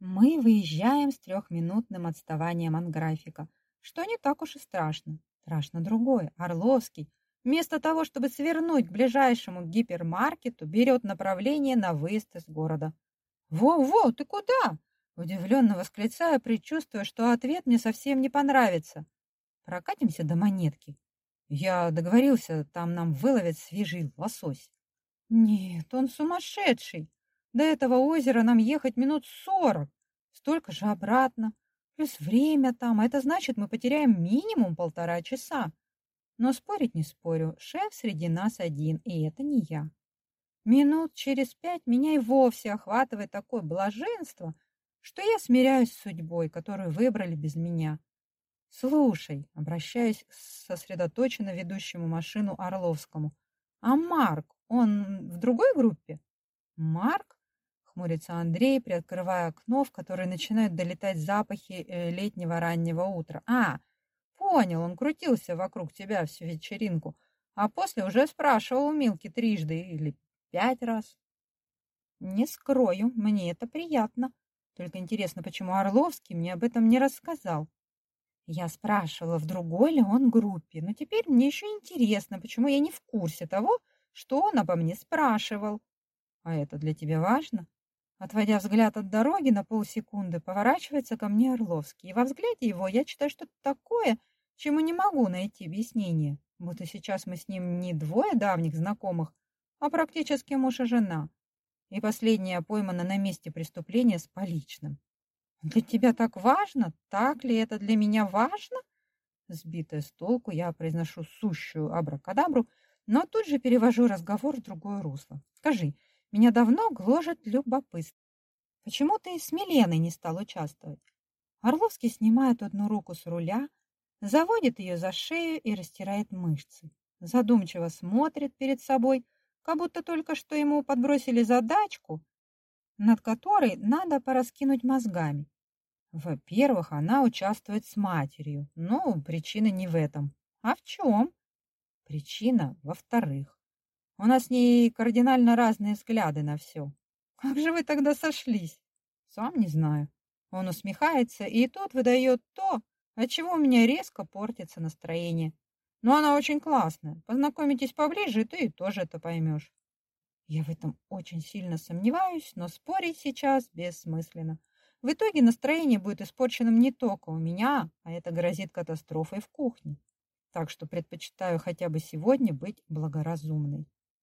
Мы выезжаем с трехминутным отставанием от графика, что не так уж и страшно. Страшно другое. Орловский, вместо того, чтобы свернуть к ближайшему гипермаркету, берет направление на выезд из города. «Во-во, ты куда?» Удивленно восклицаю, предчувствуя, что ответ мне совсем не понравится. Прокатимся до монетки. Я договорился, там нам выловят свежий лосось. Нет, он сумасшедший. До этого озера нам ехать минут сорок. Столько же обратно. Плюс время там. А это значит, мы потеряем минимум полтора часа. Но спорить не спорю. Шеф среди нас один, и это не я. Минут через пять меня и вовсе охватывает такое блаженство, что я смиряюсь с судьбой, которую выбрали без меня. Слушай, обращаясь к сосредоточенно ведущему машину Орловскому, а Марк, он в другой группе? Марк? Хмурится Андрей, приоткрывая окно, в которое начинают долетать запахи э, летнего раннего утра. А, понял, он крутился вокруг тебя всю вечеринку, а после уже спрашивал у Милки трижды или пять раз. Не скрою, мне это приятно. Только интересно, почему Орловский мне об этом не рассказал. Я спрашивала, в другой ли он группе, но теперь мне еще интересно, почему я не в курсе того, что он обо мне спрашивал. А это для тебя важно? Отводя взгляд от дороги на полсекунды, поворачивается ко мне Орловский. И во взгляде его я читаю что-то такое, чему не могу найти объяснение. Будто сейчас мы с ним не двое давних знакомых, а практически муж и жена. И последняя поймана на месте преступления с поличным. «Для тебя так важно? Так ли это для меня важно?» Сбитая с толку, я произношу сущую абракадабру, но тут же перевожу разговор в другое русло. «Скажи, меня давно гложет любопытство. Почему ты с Миленой не стал участвовать? Орловский снимает одну руку с руля, заводит ее за шею и растирает мышцы. Задумчиво смотрит перед собой, как будто только что ему подбросили задачку, над которой надо пораскинуть мозгами. Во-первых, она участвует с матерью, но причина не в этом. А в чем? Причина во-вторых. У нас с ней кардинально разные взгляды на все. Как же вы тогда сошлись? Сам не знаю. Он усмехается и тут выдает то, от чего у меня резко портится настроение. Но она очень классная. Познакомитесь поближе, и ты тоже это поймешь. Я в этом очень сильно сомневаюсь, но спорить сейчас бессмысленно. В итоге настроение будет испорченным не только у меня, а это грозит катастрофой в кухне. Так что предпочитаю хотя бы сегодня быть благоразумной.